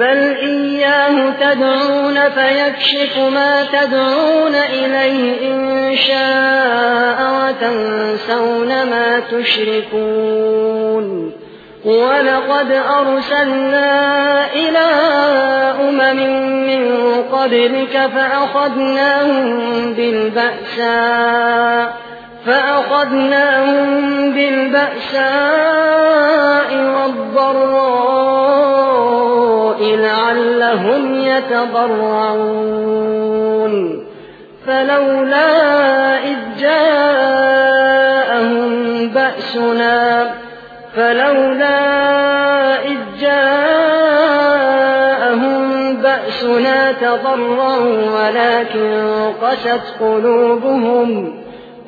بل إياه تدعون فيكشف ما تدعون إليه إن شاء وتنسون ما تشركون ولقد أرسلنا إلى أمم من قبلك فأخذناهم بالبأساء فأخذناهم بالبأساء والضراء لعلهم يتضرعون. فلولا إذ جاءهم بأسنا فلولا إذ جاءهم بأسنا تضرعوا ولكن قست قلوبهم.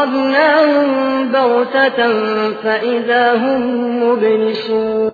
أوتوا أخذناهم بغتة فإذا هم مبلسون